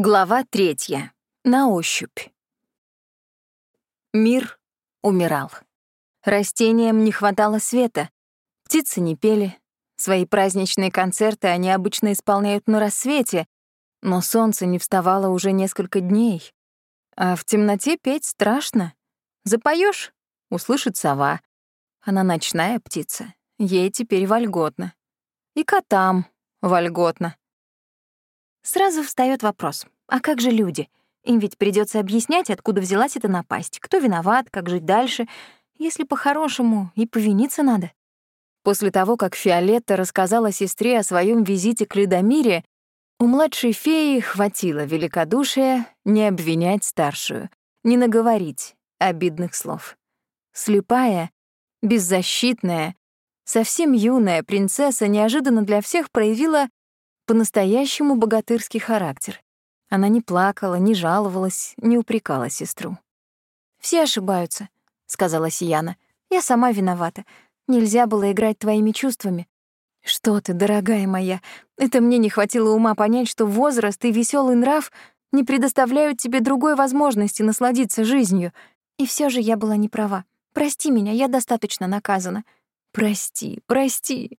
Глава третья. На ощупь. Мир умирал. Растениям не хватало света, птицы не пели. Свои праздничные концерты они обычно исполняют на рассвете, но солнце не вставало уже несколько дней. А в темноте петь страшно. Запоешь — услышит сова. Она ночная птица, ей теперь вольготно. И котам вольготно. Сразу встает вопрос, а как же люди? Им ведь придется объяснять, откуда взялась эта напасть, кто виноват, как жить дальше, если по-хорошему и повиниться надо. После того, как Фиолетта рассказала сестре о своем визите к Ледомире, у младшей феи хватило великодушия не обвинять старшую, не наговорить обидных слов. Слепая, беззащитная, совсем юная принцесса неожиданно для всех проявила по-настоящему богатырский характер. Она не плакала, не жаловалась, не упрекала сестру. «Все ошибаются», — сказала Сияна. «Я сама виновата. Нельзя было играть твоими чувствами». «Что ты, дорогая моя, это мне не хватило ума понять, что возраст и веселый нрав не предоставляют тебе другой возможности насладиться жизнью. И все же я была не права. Прости меня, я достаточно наказана. Прости, прости».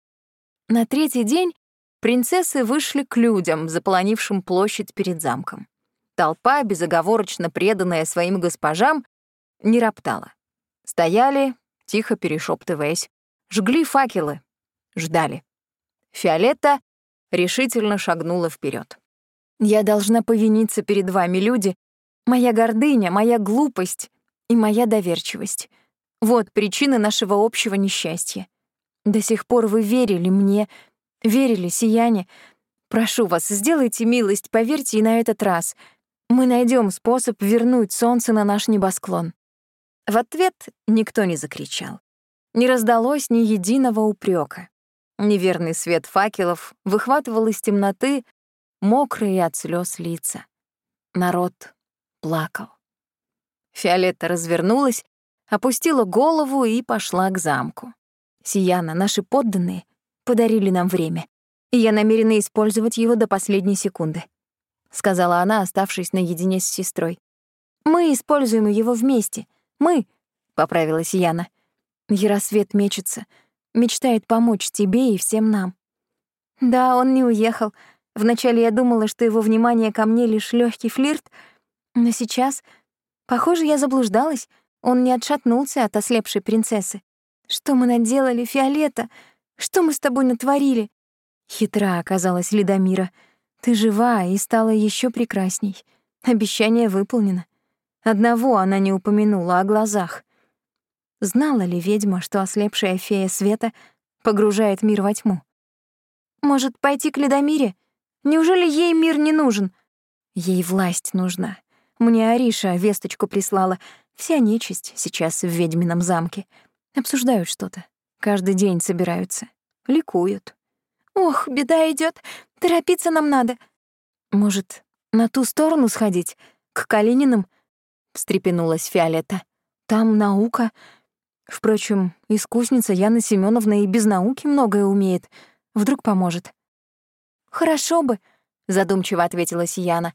На третий день принцессы вышли к людям, заполонившим площадь перед замком. Толпа, безоговорочно преданная своим госпожам, не роптала. Стояли, тихо перешептываясь, жгли факелы, ждали. Фиолетта решительно шагнула вперед. «Я должна повиниться перед вами, люди. Моя гордыня, моя глупость и моя доверчивость. Вот причины нашего общего несчастья. До сих пор вы верили мне, Верили, сияние. Прошу вас, сделайте милость, поверьте и на этот раз. Мы найдем способ вернуть солнце на наш небосклон». В ответ никто не закричал. Не раздалось ни единого упрека. Неверный свет факелов выхватывал из темноты мокрые от слез лица. Народ плакал. Фиолетта развернулась, опустила голову и пошла к замку. Сияна, наши подданные, подарили нам время, и я намерена использовать его до последней секунды», — сказала она, оставшись наедине с сестрой. «Мы используем его вместе. Мы», — поправилась Яна. «Яросвет мечется, мечтает помочь тебе и всем нам». «Да, он не уехал. Вначале я думала, что его внимание ко мне лишь легкий флирт, но сейчас, похоже, я заблуждалась. Он не отшатнулся от ослепшей принцессы. Что мы наделали, Фиолетта? Что мы с тобой натворили?» Хитра оказалась Ледомира. «Ты жива и стала еще прекрасней. Обещание выполнено. Одного она не упомянула о глазах. Знала ли ведьма, что ослепшая фея света погружает мир во тьму? Может, пойти к Ледомире? Неужели ей мир не нужен? Ей власть нужна. Мне Ариша весточку прислала. Вся нечисть сейчас в ведьмином замке. Обсуждают что-то. Каждый день собираются. Ликуют. «Ох, беда идет, Торопиться нам надо». «Может, на ту сторону сходить? К Калининым?» — встрепенулась Фиолетта. «Там наука. Впрочем, искусница Яна Семеновна и без науки многое умеет. Вдруг поможет». «Хорошо бы», — задумчиво ответила Сияна.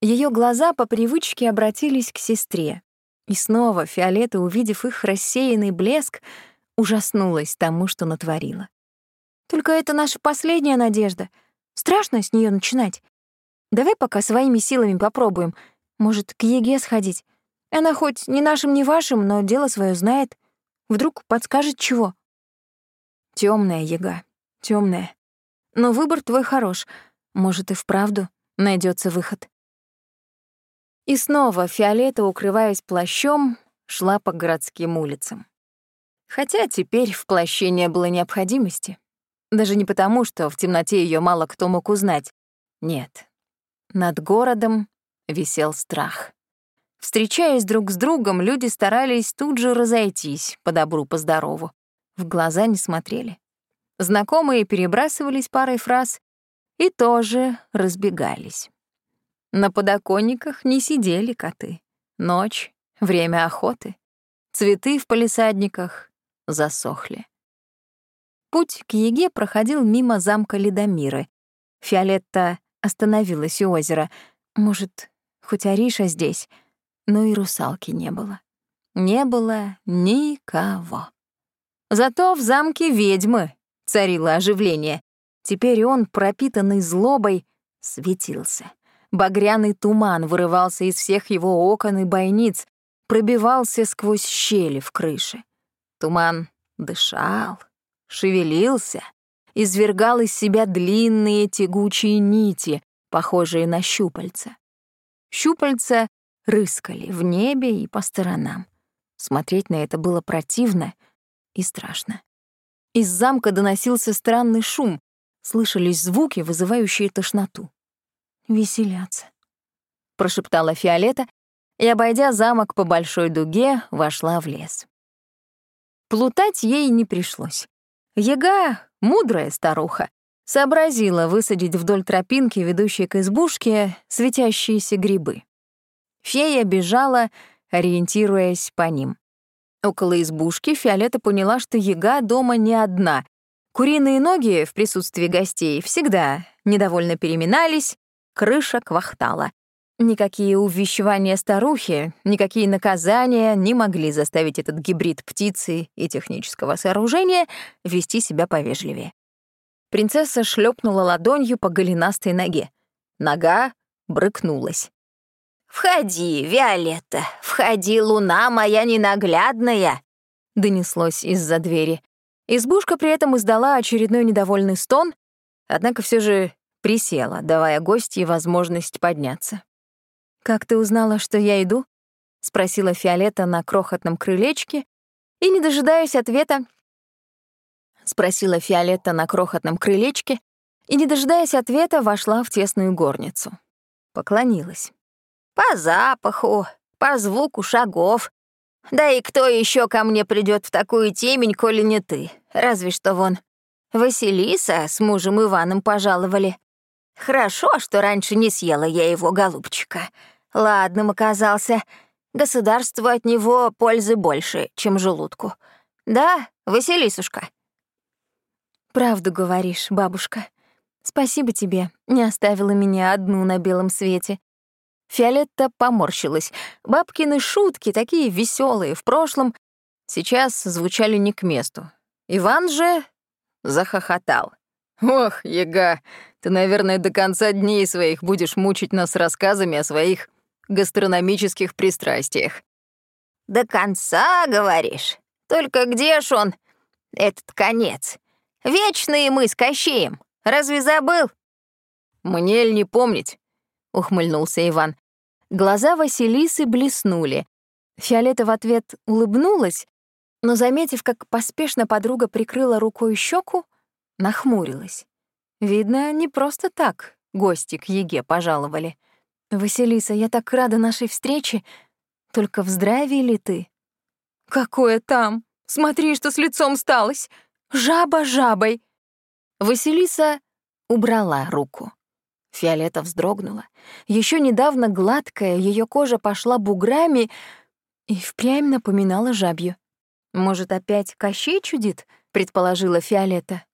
Ее глаза по привычке обратились к сестре. И снова Фиолетта, увидев их рассеянный блеск, ужаснулась тому, что натворила. «Только это наша последняя надежда. Страшно с нее начинать. Давай пока своими силами попробуем. Может, к Еге сходить. Она хоть не нашим, не вашим, но дело свое знает. Вдруг подскажет чего». Темная Ега, темная. Но выбор твой хорош. Может, и вправду найдется выход. И снова Фиолета, укрываясь плащом, шла по городским улицам. Хотя теперь в плаще не было необходимости. Даже не потому, что в темноте ее мало кто мог узнать. Нет. Над городом висел страх. Встречаясь друг с другом, люди старались тут же разойтись, по добру, по здорову. В глаза не смотрели. Знакомые перебрасывались парой фраз и тоже разбегались. На подоконниках не сидели коты. Ночь — время охоты. Цветы в палисадниках засохли. Путь к Еге проходил мимо замка Ледомиры. Фиолетта остановилась у озера. Может, хоть Ариша здесь, но и русалки не было. Не было никого. Зато в замке ведьмы царило оживление. Теперь он, пропитанный злобой, светился. Багряный туман вырывался из всех его окон и бойниц, пробивался сквозь щели в крыше. Туман дышал, шевелился, извергал из себя длинные тягучие нити, похожие на щупальца. Щупальца рыскали в небе и по сторонам. Смотреть на это было противно и страшно. Из замка доносился странный шум, слышались звуки, вызывающие тошноту. «Веселятся», — прошептала Фиолета и, обойдя замок по большой дуге, вошла в лес. Плутать ей не пришлось. Яга, мудрая старуха, сообразила высадить вдоль тропинки, ведущей к избушке, светящиеся грибы. Фея бежала, ориентируясь по ним. Около избушки Фиолета поняла, что яга дома не одна. Куриные ноги в присутствии гостей всегда недовольно переминались, крыша квахтала. Никакие увещевания старухи, никакие наказания не могли заставить этот гибрид птицы и технического сооружения вести себя повежливее. Принцесса шлепнула ладонью по голенастой ноге. Нога брыкнулась. «Входи, Виолетта, входи, луна моя ненаглядная!» — донеслось из-за двери. Избушка при этом издала очередной недовольный стон, однако все же присела, давая гостье возможность подняться. «Как ты узнала, что я иду?» — спросила Фиолетта на крохотном крылечке, и, не дожидаясь ответа, спросила Фиолетта на крохотном крылечке, и, не дожидаясь ответа, вошла в тесную горницу. Поклонилась. «По запаху, по звуку шагов. Да и кто еще ко мне придет в такую темень, коли не ты? Разве что вон Василиса с мужем Иваном пожаловали. Хорошо, что раньше не съела я его, голубчика. Ладным оказался. Государству от него пользы больше, чем желудку. Да, Василисушка?» «Правду говоришь, бабушка. Спасибо тебе, не оставила меня одну на белом свете». Фиолетта поморщилась. Бабкины шутки, такие веселые в прошлом, сейчас звучали не к месту. Иван же захохотал. «Ох, яга, ты, наверное, до конца дней своих будешь мучить нас рассказами о своих гастрономических пристрастиях». «До конца, говоришь? Только где ж он, этот конец? Вечные мы с Кощеем. Разве забыл?» «Мне ль не помнить?» — ухмыльнулся Иван. Глаза Василисы блеснули. Фиолета в ответ улыбнулась, но, заметив, как поспешно подруга прикрыла рукой щеку, нахмурилась. Видно, не просто так гости к Еге пожаловали. «Василиса, я так рада нашей встрече. Только в здравии ли ты?» «Какое там? Смотри, что с лицом сталось! Жаба жабой!» Василиса убрала руку. Фиолета вздрогнула. Еще недавно гладкая ее кожа пошла буграми и впрямь напоминала жабью. «Может, опять Кощей чудит?» — предположила Фиолета.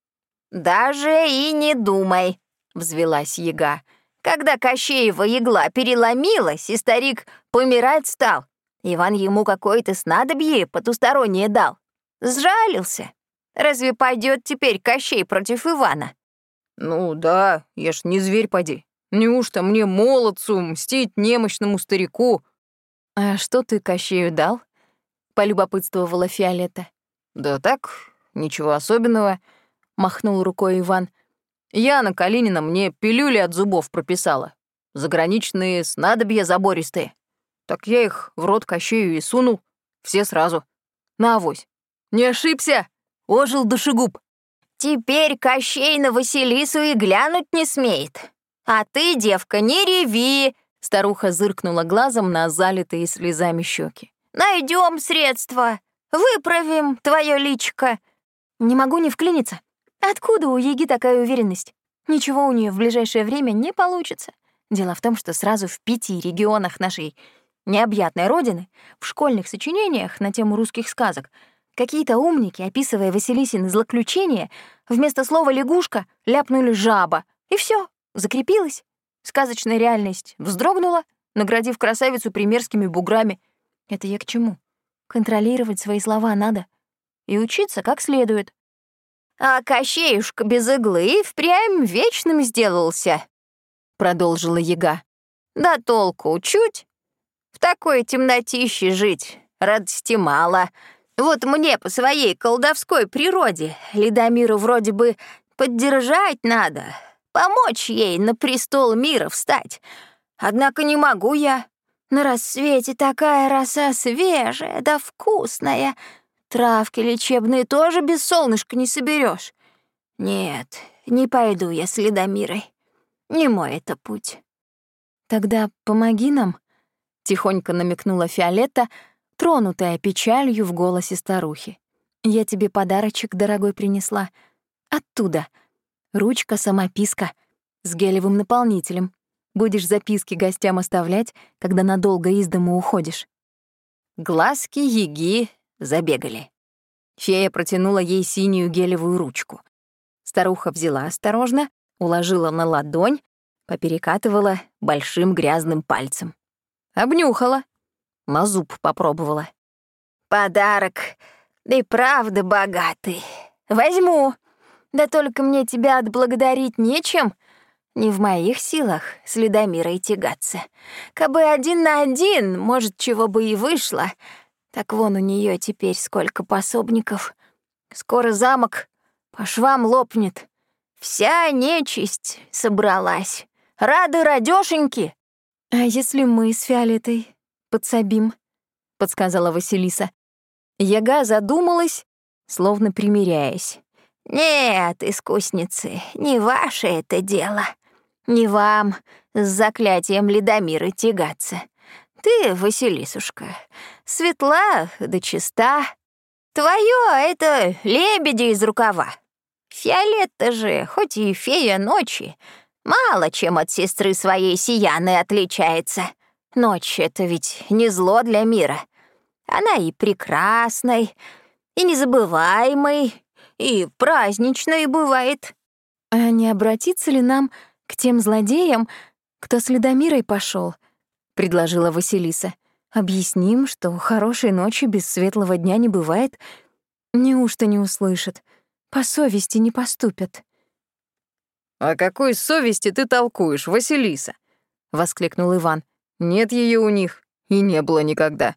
«Даже и не думай», — взвелась яга. «Когда Кощеева игла переломилась, и старик помирать стал, Иван ему какое-то снадобье потустороннее дал. Сжалился. Разве пойдет теперь Кощей против Ивана?» «Ну да, я ж не зверь поди. Неужто мне, молодцу, мстить немощному старику?» «А что ты Кощею дал?» — полюбопытствовала Фиолетта. «Да так, ничего особенного», — махнул рукой Иван. «Яна Калинина мне пилюли от зубов прописала. Заграничные снадобья забористые. Так я их в рот Кощею и сунул. Все сразу. На авось. Не ошибся!» — ожил душегуб. Теперь Кощей на Василису и глянуть не смеет. А ты, девка, не реви!» Старуха зыркнула глазом на залитые слезами щеки. Найдем средства, выправим твое личико. Не могу не вклиниться. Откуда у Еги такая уверенность? Ничего у нее в ближайшее время не получится. Дело в том, что сразу в пяти регионах нашей необъятной родины, в школьных сочинениях на тему русских сказок — Какие-то умники, описывая Василисины злоключения, вместо слова «лягушка» ляпнули «жаба». И все, закрепилось. сказочная реальность вздрогнула, наградив красавицу примерскими буграми. Это я к чему? Контролировать свои слова надо и учиться как следует. А Кощеюшка без иглы впрямь вечным сделался, продолжила яга. Да толку чуть. В такой темнотище жить радости мало. Вот мне по своей колдовской природе Ледомиру вроде бы поддержать надо, помочь ей на престол мира встать. Однако не могу я. На рассвете такая роса свежая да вкусная. Травки лечебные тоже без солнышка не соберешь. Нет, не пойду я с Ледомирой. Не мой это путь. Тогда помоги нам, — тихонько намекнула Фиолетта, тронутая печалью в голосе старухи. «Я тебе подарочек, дорогой, принесла. Оттуда. Ручка-самописка с гелевым наполнителем. Будешь записки гостям оставлять, когда надолго из дома уходишь». Глазки Еги забегали. Фея протянула ей синюю гелевую ручку. Старуха взяла осторожно, уложила на ладонь, поперекатывала большим грязным пальцем. Обнюхала, на зуб попробовала. «Подарок и правда богатый. Возьму. Да только мне тебя отблагодарить нечем. Не в моих силах с Ледомирой тягаться. Кабы один на один, может, чего бы и вышло. Так вон у нее теперь сколько пособников. Скоро замок по швам лопнет. Вся нечисть собралась. Рады радёшеньки. А если мы с Фиолетой подсобим, подсказала Василиса. Яга задумалась, словно примиряясь. Нет, искусницы, не ваше это дело. Не вам с заклятием Ледомира тягаться. Ты, Василисушка, светла да чиста. Твое это лебеди из рукава. Фиолетта же, хоть и фея ночи, мало чем от сестры своей Сияны отличается. Ночь — это ведь не зло для мира. Она и прекрасной, и незабываемой, и праздничной бывает. А не обратиться ли нам к тем злодеям, кто с Ледомирой пошел? предложила Василиса. Объясним, что хорошей ночи без светлого дня не бывает. Неужто не услышат? По совести не поступят. «О какой совести ты толкуешь, Василиса?» — воскликнул Иван. Нет ее у них и не было никогда.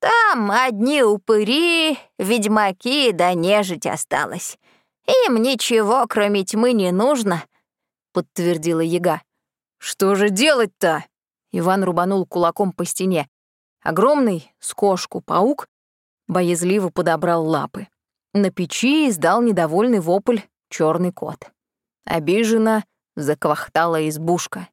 Там одни упыри, ведьмаки да нежить осталось. Им ничего, кроме тьмы, не нужно, подтвердила яга. Что же делать-то? Иван рубанул кулаком по стене. Огромный, с кошку, паук боязливо подобрал лапы. На печи издал недовольный вопль черный кот. Обиженно заквахтала избушка.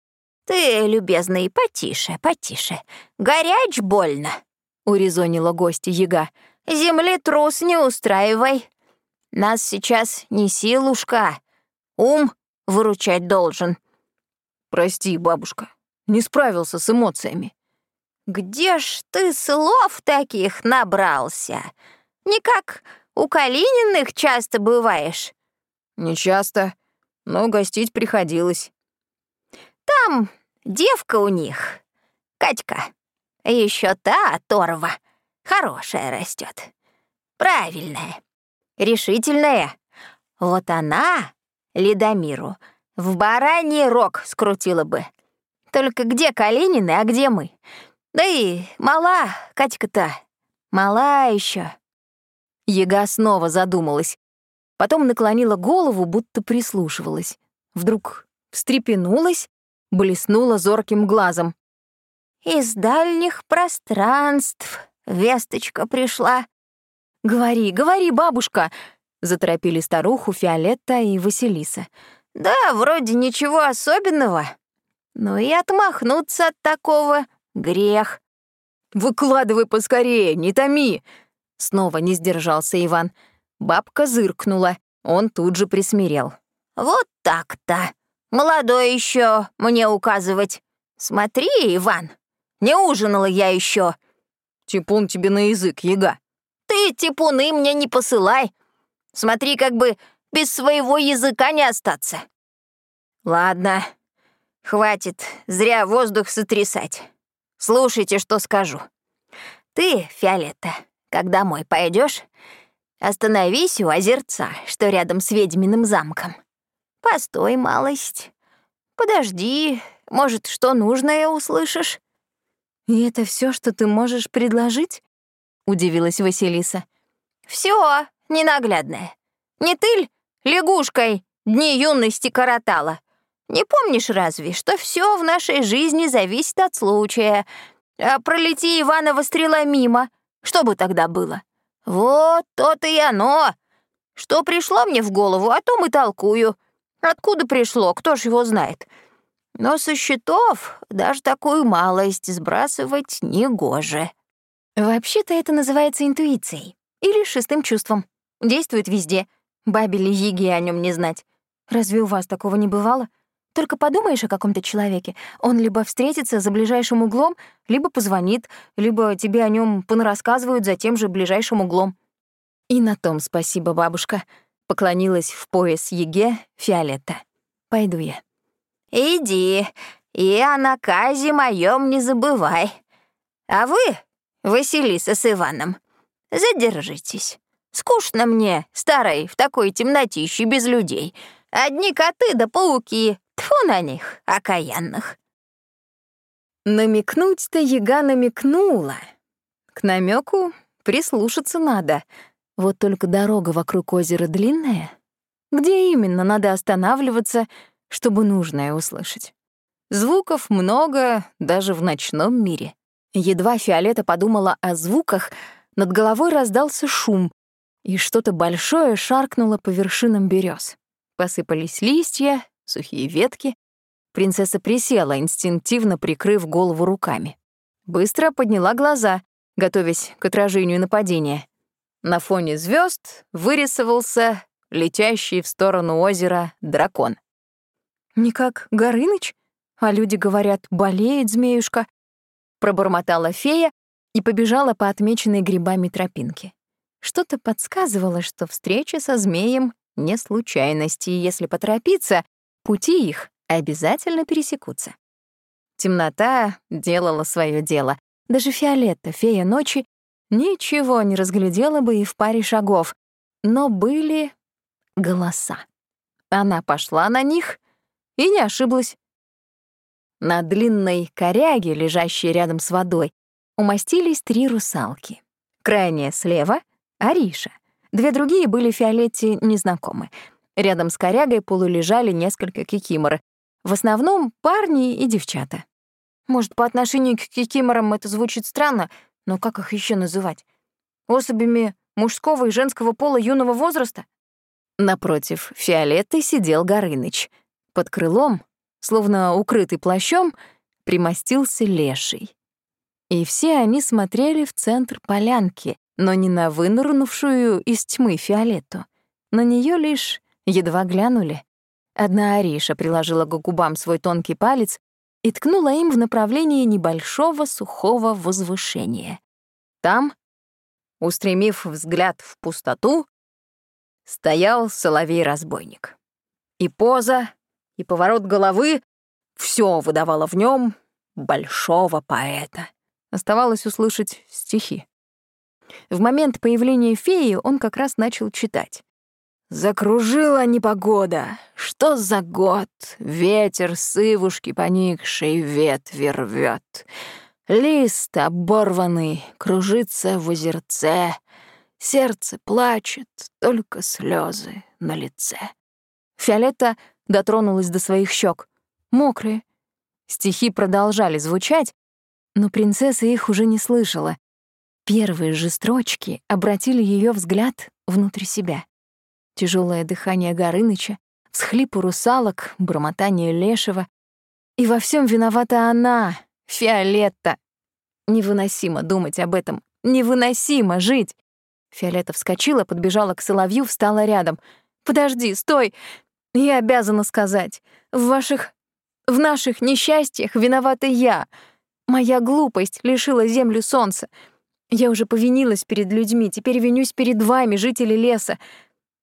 «Ты, любезный, потише, потише. Горяч больно», — урезонила гостья яга. «Землетрус не устраивай. Нас сейчас не силушка, ум выручать должен». «Прости, бабушка, не справился с эмоциями». «Где ж ты слов таких набрался? Не как у Калининых часто бываешь?» «Не часто, но гостить приходилось». Там девка у них, Катька, еще та оторва, хорошая растет, правильная, решительная. Вот она Ледомиру в бараний рог скрутила бы. Только где Калинины, а где мы? Да и мала Катька-то, мала еще. Ега снова задумалась, потом наклонила голову, будто прислушивалась. Вдруг встрепенулась блеснула зорким глазом. «Из дальних пространств весточка пришла». «Говори, говори, бабушка!» — заторопили старуху Фиолетта и Василиса. «Да, вроде ничего особенного. Но и отмахнуться от такого — грех». «Выкладывай поскорее, не томи!» Снова не сдержался Иван. Бабка зыркнула, он тут же присмирел. «Вот так-то!» Молодой еще мне указывать. Смотри, Иван, не ужинала я еще. Типун тебе на язык, яга. Ты типуны мне не посылай. Смотри, как бы без своего языка не остаться. Ладно, Хватит зря воздух сотрясать. Слушайте, что скажу. Ты, Фиолетта, когда домой пойдешь, остановись у озерца, что рядом с ведьминым замком. Постой малость. Подожди, может, что нужное услышишь. «И это все, что ты можешь предложить?» — удивилась Василиса. Все, ненаглядное. Не ты лягушкой дни юности коротала? Не помнишь разве, что все в нашей жизни зависит от случая? А пролети Иванова стрела мимо, что бы тогда было? Вот то-то и оно. Что пришло мне в голову, о том и толкую. Откуда пришло, кто ж его знает. Но со счетов даже такую малость сбрасывать негоже. Вообще-то это называется интуицией или шестым чувством. Действует везде. Бабе ли Иге о нем не знать. Разве у вас такого не бывало? Только подумаешь о каком-то человеке, он либо встретится за ближайшим углом, либо позвонит, либо тебе о нем понарассказывают за тем же ближайшим углом. И на том спасибо, бабушка. Поклонилась в пояс Еге Фиолетта. Пойду я. Иди, и о наказе моем не забывай. А вы, Василиса с Иваном, задержитесь. Скучно мне, старой, в такой темнотище без людей. Одни коты да пауки. Тьфу на них, окаянных. Намекнуть-то яга намекнула. К намеку прислушаться надо. Вот только дорога вокруг озера длинная. Где именно надо останавливаться — чтобы нужное услышать. Звуков много даже в ночном мире. Едва Фиолета подумала о звуках, над головой раздался шум, и что-то большое шаркнуло по вершинам берез. Посыпались листья, сухие ветки. Принцесса присела, инстинктивно прикрыв голову руками. Быстро подняла глаза, готовясь к отражению нападения. На фоне звезд вырисовался летящий в сторону озера дракон. «Не как Горыныч? А люди говорят, болеет змеюшка», — пробормотала фея и побежала по отмеченной грибами тропинке. Что-то подсказывало, что встреча со змеем — не случайность, и если поторопиться, пути их обязательно пересекутся. Темнота делала свое дело. Даже Фиолетта, фея ночи, ничего не разглядела бы и в паре шагов. Но были голоса. Она пошла на них и не ошиблась. На длинной коряге, лежащей рядом с водой, умостились три русалки. Крайняя слева — Ариша. Две другие были Фиолетте незнакомы. Рядом с корягой полулежали несколько кикимор. В основном парни и девчата. Может, по отношению к кикиморам это звучит странно, но как их еще называть? Особями мужского и женского пола юного возраста? Напротив Фиолетты сидел Горыныч — под крылом, словно укрытый плащом, примостился леший. И все они смотрели в центр полянки, но не на вынырнувшую из тьмы Фиолетту. На нее лишь едва глянули. Одна Ариша приложила к губам свой тонкий палец и ткнула им в направлении небольшого сухого возвышения. Там, устремив взгляд в пустоту, стоял соловей-разбойник. И поза, и поворот головы — все выдавало в нем большого поэта. Оставалось услышать стихи. В момент появления феи он как раз начал читать. «Закружила непогода, что за год? Ветер сывушки поникшей ветви рвет. Лист оборванный кружится в озерце, Сердце плачет, только слезы на лице». Фиолетта дотронулась до своих щек. Мокрые. Стихи продолжали звучать, но принцесса их уже не слышала. Первые же строчки обратили ее взгляд внутрь себя. Тяжелое дыхание Горыныча, всхлипу русалок, бормотание лешего. И во всем виновата она, Фиолетта. Невыносимо думать об этом, невыносимо жить. Фиолетта вскочила, подбежала к соловью, встала рядом. «Подожди, стой! Я обязана сказать, в ваших... в наших несчастьях виновата я. Моя глупость лишила землю солнца. Я уже повинилась перед людьми, теперь винюсь перед вами, жители леса.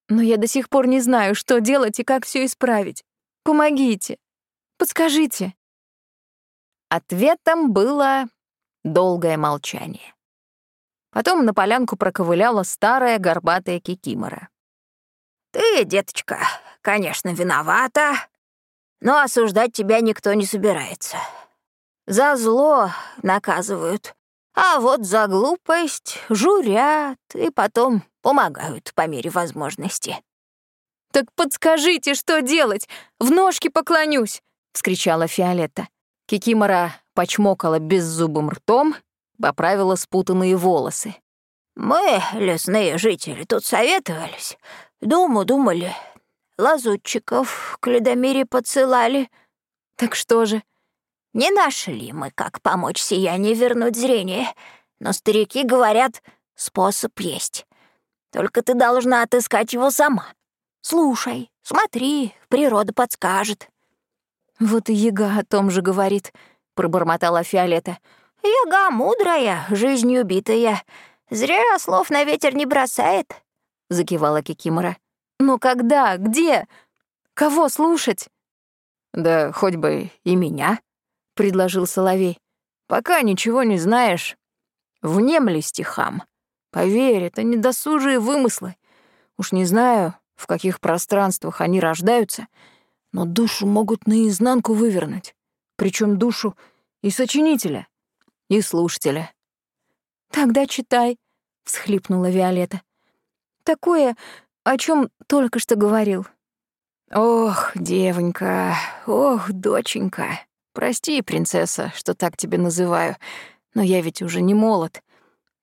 Но я до сих пор не знаю, что делать и как все исправить. Помогите. Подскажите. Ответом было долгое молчание. Потом на полянку проковыляла старая горбатая кикимора. «Ты, деточка, конечно, виновата, но осуждать тебя никто не собирается. За зло наказывают, а вот за глупость журят и потом помогают по мере возможности». «Так подскажите, что делать? В ножки поклонюсь!» — вскричала Фиолетта. Кикимора почмокала беззубым ртом, поправила спутанные волосы. «Мы, лесные жители, тут советовались. Думу думали. Лазутчиков к Ледомире подсылали. Так что же? Не нашли мы, как помочь сиянию вернуть зрение. Но старики говорят, способ есть. Только ты должна отыскать его сама. Слушай, смотри, природа подскажет». «Вот и яга о том же говорит», — пробормотала Фиолета. «Яга мудрая, жизнью битая. Зря слов на ветер не бросает», — закивала Кикимора. «Но когда? Где? Кого слушать?» «Да хоть бы и меня», — предложил Соловей. «Пока ничего не знаешь, внемли стихам. Поверь, это недосужие вымыслы. Уж не знаю, в каких пространствах они рождаются, но душу могут наизнанку вывернуть, причем душу и сочинителя, и слушателя. «Тогда читай», — всхлипнула Виолетта. «Такое, о чем только что говорил». «Ох, девонька, ох, доченька, прости, принцесса, что так тебя называю, но я ведь уже не молод.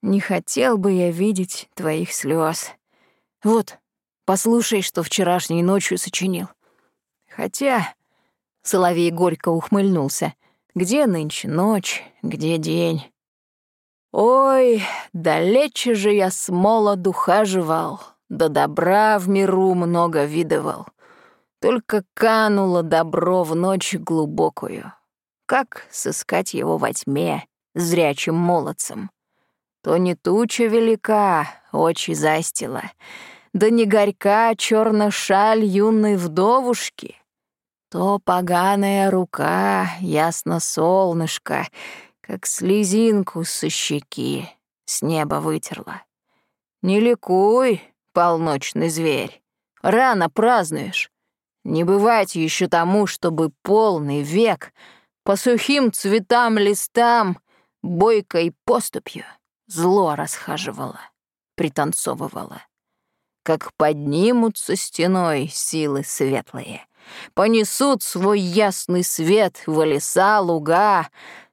Не хотел бы я видеть твоих слез. Вот, послушай, что вчерашней ночью сочинил. Хотя...» Соловей горько ухмыльнулся. «Где нынче ночь, где день?» «Ой, далече же я с молоду хаживал, да добра в миру много видывал. Только кануло добро в ночь глубокую. Как сыскать его во тьме, зрячим молодцем? То не туча велика, очи застила, да не горька черно шаль юной вдовушки, то поганая рука, ясно солнышко, как слезинку со щеки с неба вытерла. Не ликуй, полночный зверь, рано празднуешь. Не бывать еще тому, чтобы полный век по сухим цветам листам бойкой поступью зло расхаживала, пританцовывала. Как поднимутся стеной силы светлые, понесут свой ясный свет в леса, луга,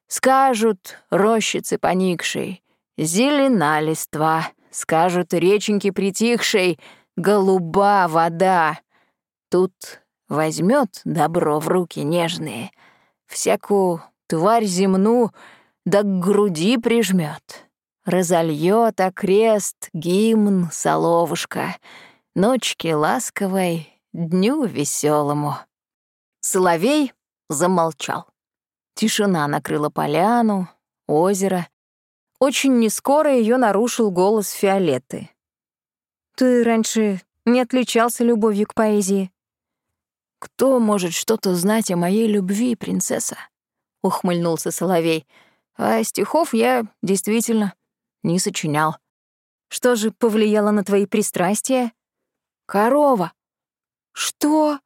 скажут рощицы поникшей, зелена листва, скажут реченьки притихшей, голуба вода. Тут возьмет добро в руки нежные, всякую тварь земну да груди прижмет, разольет окрест гимн соловушка, ночки ласковой дню веселому. Соловей замолчал. Тишина накрыла поляну, озеро. Очень нескоро ее нарушил голос Фиолетты. «Ты раньше не отличался любовью к поэзии?» «Кто может что-то знать о моей любви, принцесса?» — ухмыльнулся Соловей. «А стихов я действительно не сочинял». «Что же повлияло на твои пристрастия?» «Корова». «Что?»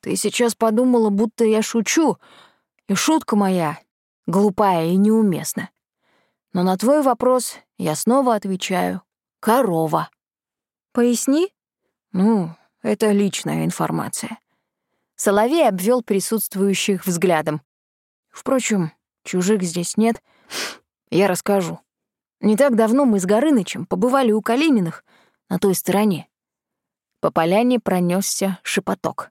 «Ты сейчас подумала, будто я шучу, и шутка моя глупая и неуместна. Но на твой вопрос я снова отвечаю — корова». «Поясни?» «Ну, это личная информация». Соловей обвел присутствующих взглядом. «Впрочем, чужих здесь нет. Я расскажу. Не так давно мы с Горынычем побывали у Калининых на той стороне. По поляне пронесся шепоток.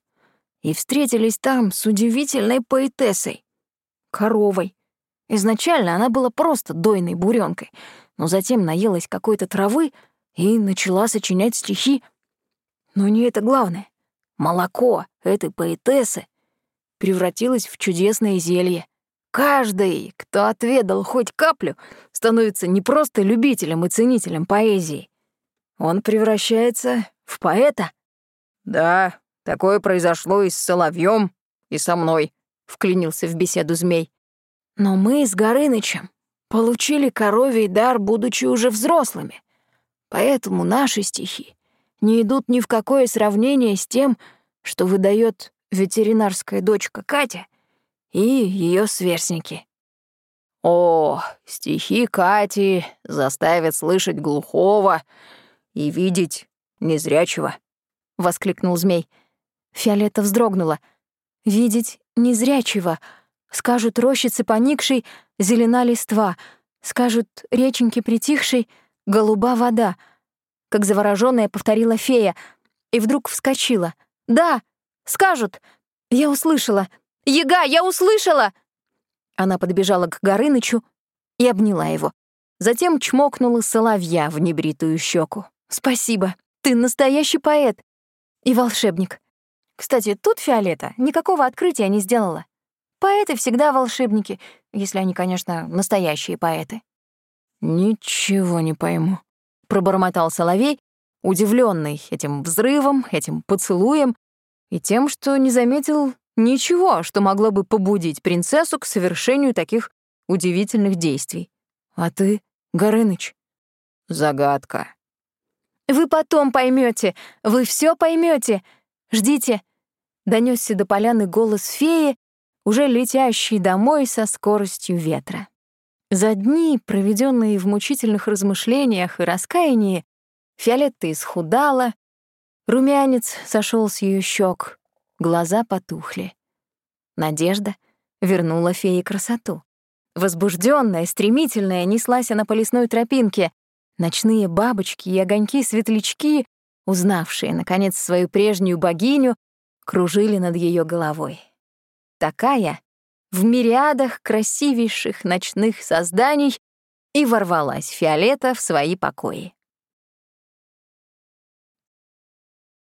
И встретились там с удивительной поэтессой коровой. Изначально она была просто дойной буренкой, но затем наелась какой-то травы и начала сочинять стихи. Но не это главное. Молоко этой поэтессы превратилось в чудесное зелье. Каждый, кто отведал хоть каплю, становится не просто любителем и ценителем поэзии. Он превращается в поэта. Да, такое произошло и с Соловьем, и со мной вклинился в беседу змей. Но мы с Горынычем получили коровий дар, будучи уже взрослыми. Поэтому наши стихи не идут ни в какое сравнение с тем, что выдает ветеринарская дочка Катя и ее сверстники. О, стихи Кати заставят слышать глухого и видеть незрячего, воскликнул змей. Фиолетта вздрогнула. Видеть незрячего, скажут рощицы поникшей, зелена листва, скажут реченьки притихшей, голуба вода. Как заворожённая повторила фея и вдруг вскочила. Да, скажут. Я услышала. Ега, я услышала. Она подбежала к Горынычу и обняла его. Затем чмокнула соловья в небритую щеку. «Спасибо, ты настоящий поэт и волшебник. Кстати, тут Фиолета никакого открытия не сделала. Поэты всегда волшебники, если они, конечно, настоящие поэты». «Ничего не пойму», — пробормотал Соловей, удивленный этим взрывом, этим поцелуем и тем, что не заметил Ничего, что могло бы побудить принцессу к совершению таких удивительных действий. А ты, Горыныч? Загадка. Вы потом поймете, вы все поймете. Ждите. Донесся до поляны голос феи, уже летящий домой со скоростью ветра. За дни, проведенные в мучительных размышлениях и раскаянии, Фиолетта исхудала, румянец сошел с ее щек, Глаза потухли. Надежда вернула фее красоту. Возбужденная, стремительная, неслась она по лесной тропинке. Ночные бабочки и огоньки-светлячки, узнавшие, наконец, свою прежнюю богиню, кружили над ее головой. Такая, в мириадах красивейших ночных созданий, и ворвалась Фиолета в свои покои.